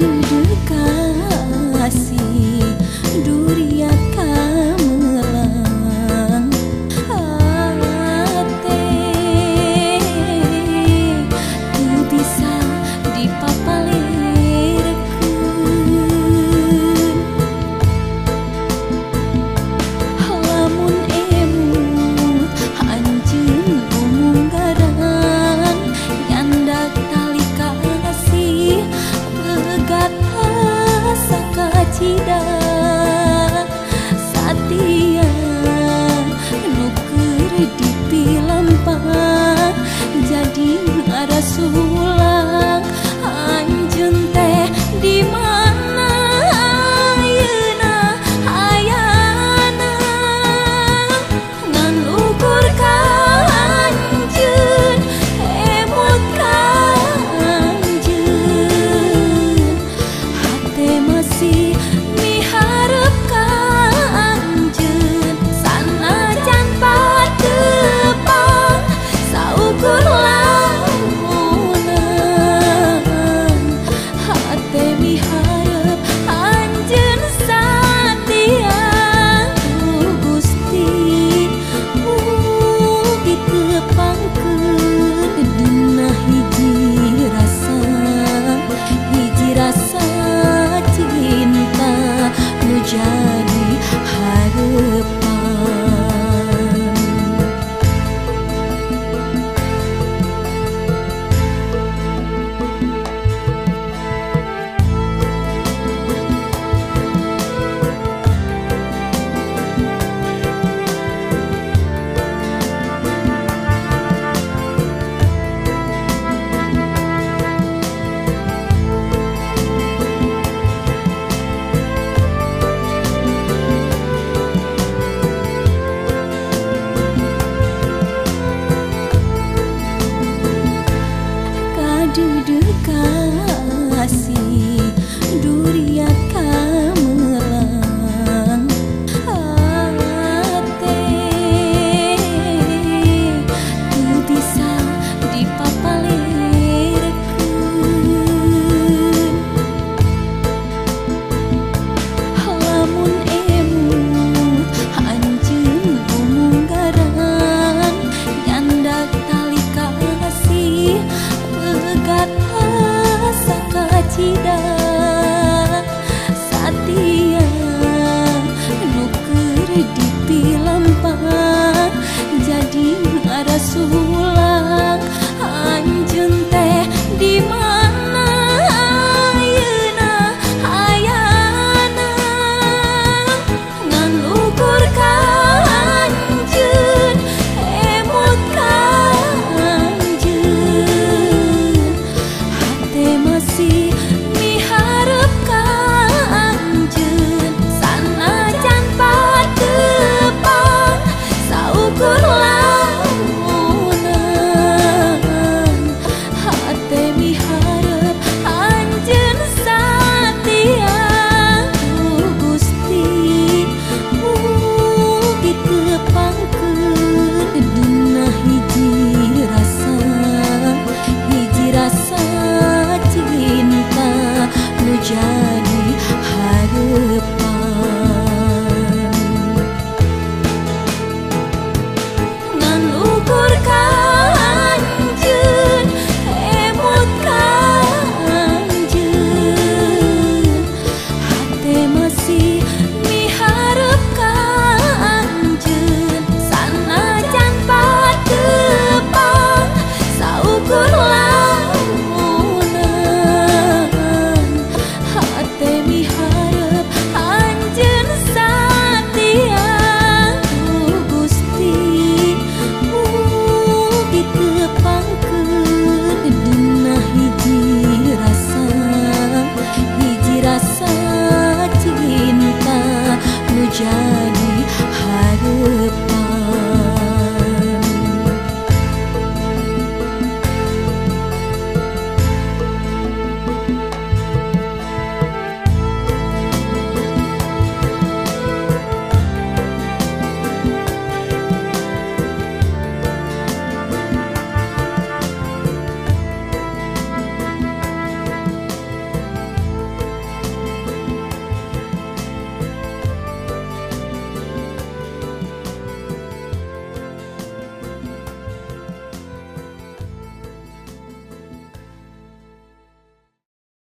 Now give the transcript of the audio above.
do do behind rasa cinta nu jadi hareup